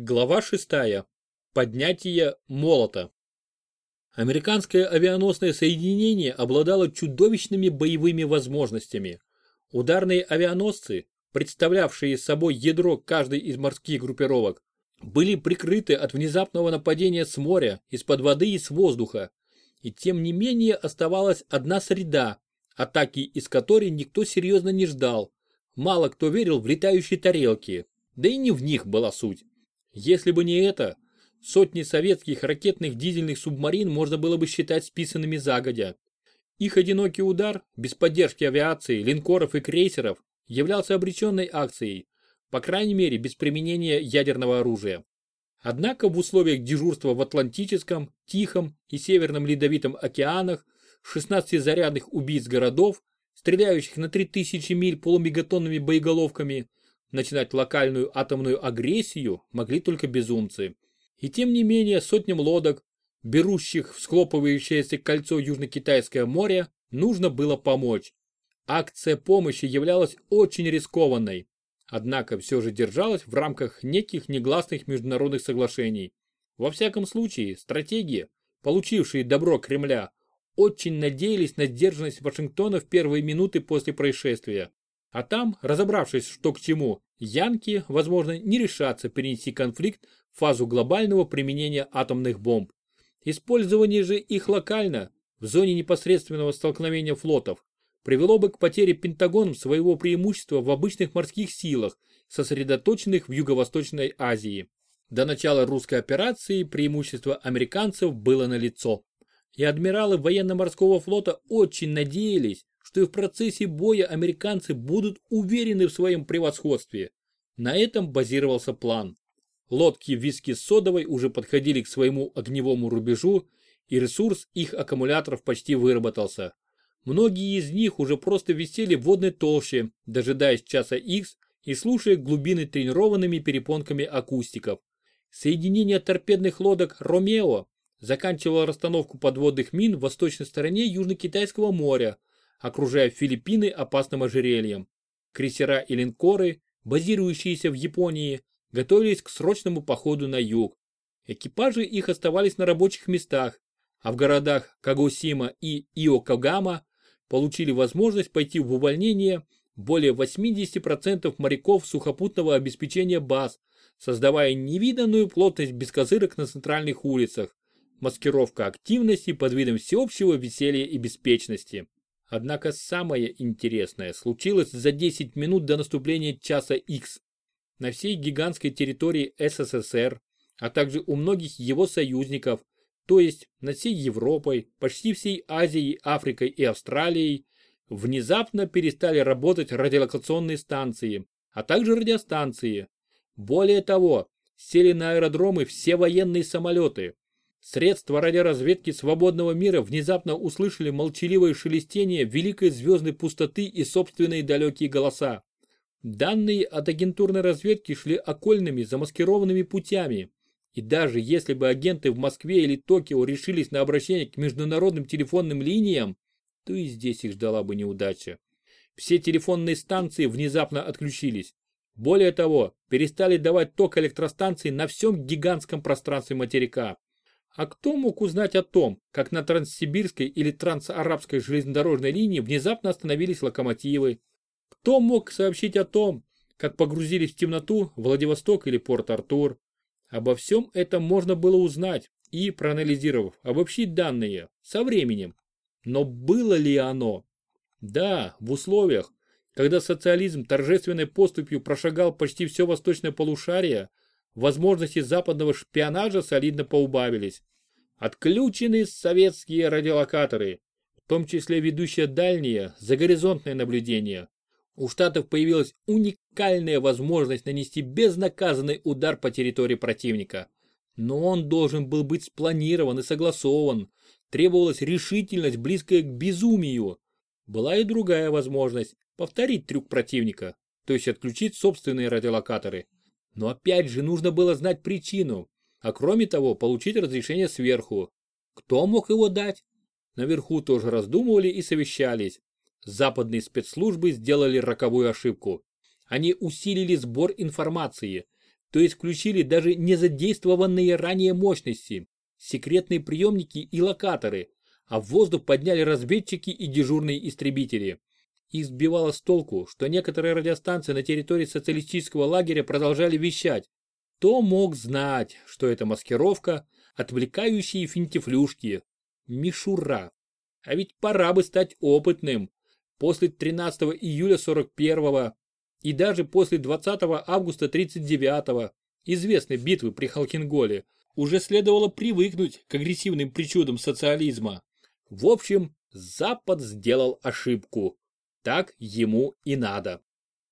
Глава 6. Поднятие молота. Американское авианосное соединение обладало чудовищными боевыми возможностями. Ударные авианосцы, представлявшие собой ядро каждой из морских группировок, были прикрыты от внезапного нападения с моря, из-под воды и с воздуха. И тем не менее оставалась одна среда, атаки из которой никто серьезно не ждал. Мало кто верил в летающие тарелки, да и не в них была суть. Если бы не это, сотни советских ракетных дизельных субмарин можно было бы считать списанными загодя. Их одинокий удар, без поддержки авиации, линкоров и крейсеров, являлся обреченной акцией, по крайней мере без применения ядерного оружия. Однако в условиях дежурства в Атлантическом, Тихом и Северном Ледовитом океанах 16 зарядных убийц городов, стреляющих на 3000 миль полумегатонными боеголовками, начинать локальную атомную агрессию могли только безумцы. И тем не менее сотням лодок, берущих в схлопывающееся кольцо Южно-Китайское море, нужно было помочь. Акция помощи являлась очень рискованной, однако все же держалась в рамках неких негласных международных соглашений. Во всяком случае, стратегии, получившие добро Кремля, очень надеялись на сдержанность Вашингтона в первые минуты после происшествия. А там, разобравшись, что к чему, янки, возможно, не решатся перенести конфликт в фазу глобального применения атомных бомб. Использование же их локально, в зоне непосредственного столкновения флотов, привело бы к потере Пентагоном своего преимущества в обычных морских силах, сосредоточенных в Юго-Восточной Азии. До начала русской операции преимущество американцев было налицо. И адмиралы военно-морского флота очень надеялись, что и в процессе боя американцы будут уверены в своем превосходстве. На этом базировался план. Лодки виски с содовой уже подходили к своему огневому рубежу, и ресурс их аккумуляторов почти выработался. Многие из них уже просто висели в водной толще, дожидаясь часа X и слушая глубины тренированными перепонками акустиков. Соединение торпедных лодок «Ромео» заканчивало расстановку подводных мин в восточной стороне Южно-Китайского моря, окружая Филиппины опасным ожерельем. Крейсера и линкоры, базирующиеся в Японии, готовились к срочному походу на юг. Экипажи их оставались на рабочих местах, а в городах Кагосима и Иокогама получили возможность пойти в увольнение более 80% моряков сухопутного обеспечения баз, создавая невиданную плотность бескозырок на центральных улицах, маскировка активности под видом всеобщего веселья и беспечности. Однако самое интересное случилось за 10 минут до наступления часа X. На всей гигантской территории СССР, а также у многих его союзников, то есть над всей Европой, почти всей Азией, Африкой и Австралией, внезапно перестали работать радиолокационные станции, а также радиостанции. Более того, сели на аэродромы все военные самолеты, Средства радиоразведки свободного мира внезапно услышали молчаливое шелестение великой звездной пустоты и собственные далекие голоса. Данные от агентурной разведки шли окольными замаскированными путями. И даже если бы агенты в Москве или Токио решились на обращение к международным телефонным линиям, то и здесь их ждала бы неудача. Все телефонные станции внезапно отключились. Более того, перестали давать ток электростанции на всем гигантском пространстве материка. А кто мог узнать о том, как на Транссибирской или Трансарабской железнодорожной линии внезапно остановились локомотивы? Кто мог сообщить о том, как погрузились в темноту Владивосток или Порт-Артур? Обо всем этом можно было узнать и, проанализировав, обобщить данные со временем. Но было ли оно? Да, в условиях, когда социализм торжественной поступью прошагал почти все восточное полушарие, возможности западного шпионажа солидно поубавились. Отключены советские радиолокаторы, в том числе ведущие дальние, загоризонтное наблюдение. У Штатов появилась уникальная возможность нанести безнаказанный удар по территории противника. Но он должен был быть спланирован и согласован. Требовалась решительность, близкая к безумию. Была и другая возможность – повторить трюк противника, то есть отключить собственные радиолокаторы. Но опять же нужно было знать причину, а кроме того получить разрешение сверху. Кто мог его дать? Наверху тоже раздумывали и совещались. Западные спецслужбы сделали роковую ошибку. Они усилили сбор информации, то есть включили даже не задействованные ранее мощности, секретные приемники и локаторы, а в воздух подняли разведчики и дежурные истребители. Их сбивало с толку, что некоторые радиостанции на территории социалистического лагеря продолжали вещать. Кто мог знать, что это маскировка, отвлекающие финтифлюшки, мишура. А ведь пора бы стать опытным. После 13 июля 41 и даже после 20 августа 39 известной битвы при Халкинголе уже следовало привыкнуть к агрессивным причудам социализма. В общем, Запад сделал ошибку. Так ему и надо.